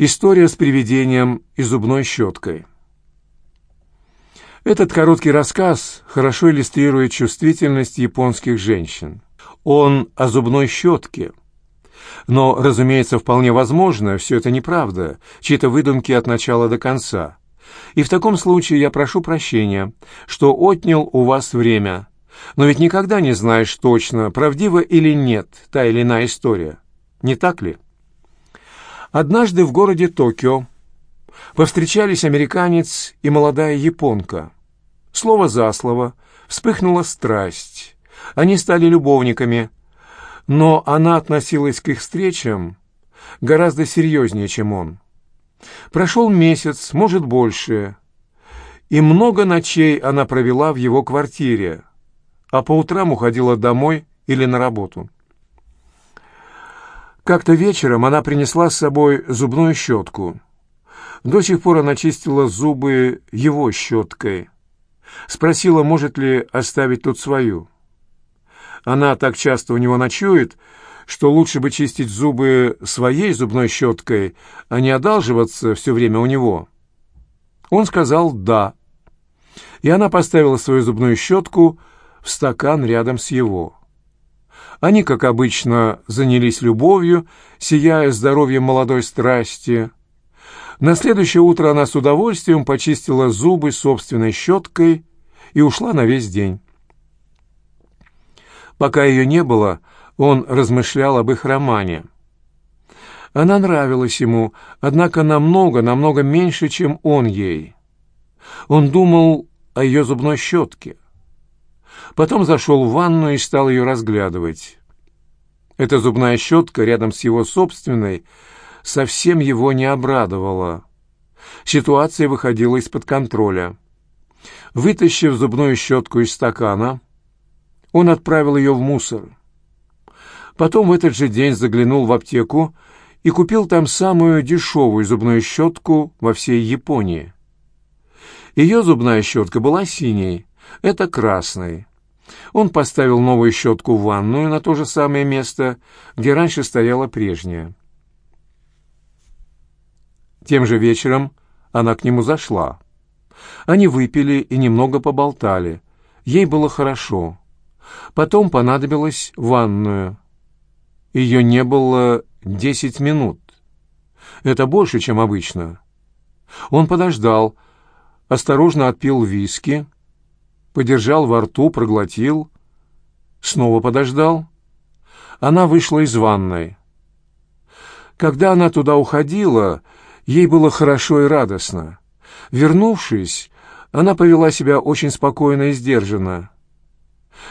История с привидением и зубной щеткой. Этот короткий рассказ хорошо иллюстрирует чувствительность японских женщин. Он о зубной щетке. Но, разумеется, вполне возможно, все это неправда, чьи-то выдумки от начала до конца. И в таком случае я прошу прощения, что отнял у вас время. Но ведь никогда не знаешь точно, правдива или нет та или иная история. Не так ли? Однажды в городе Токио повстречались американец и молодая японка. Слово за слово вспыхнула страсть. Они стали любовниками, но она относилась к их встречам гораздо серьезнее, чем он. Прошел месяц, может, больше, и много ночей она провела в его квартире, а по утрам уходила домой или на работу. Как-то вечером она принесла с собой зубную щетку. До сих пор она чистила зубы его щеткой. Спросила, может ли оставить тут свою. Она так часто у него ночует, что лучше бы чистить зубы своей зубной щеткой, а не одалживаться все время у него. Он сказал «да». И она поставила свою зубную щетку в стакан рядом с его. Они, как обычно, занялись любовью, сияя здоровьем молодой страсти. На следующее утро она с удовольствием почистила зубы собственной щеткой и ушла на весь день. Пока ее не было, он размышлял об их романе. Она нравилась ему, однако намного, намного меньше, чем он ей. Он думал о ее зубной щетке. Потом зашел в ванну и стал ее разглядывать. Эта зубная щетка рядом с его собственной совсем его не обрадовала. Ситуация выходила из-под контроля. Вытащив зубную щетку из стакана, он отправил ее в мусор. Потом в этот же день заглянул в аптеку и купил там самую дешевую зубную щетку во всей Японии. Ее зубная щетка была синей, это красной. Он поставил новую щетку в ванную на то же самое место, где раньше стояла прежняя. Тем же вечером она к нему зашла. Они выпили и немного поболтали. Ей было хорошо. Потом понадобилась ванную. Ее не было десять минут. Это больше, чем обычно. Он подождал, осторожно отпил виски, подержал во рту, проглотил, снова подождал. Она вышла из ванной. Когда она туда уходила, ей было хорошо и радостно. Вернувшись, она повела себя очень спокойно и сдержанно.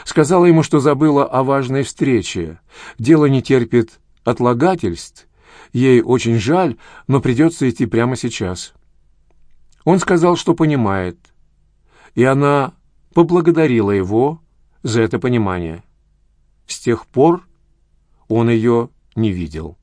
Сказала ему, что забыла о важной встрече. Дело не терпит отлагательств. Ей очень жаль, но придется идти прямо сейчас. Он сказал, что понимает. И она поблагодарила его за это понимание. С тех пор он ее не видел.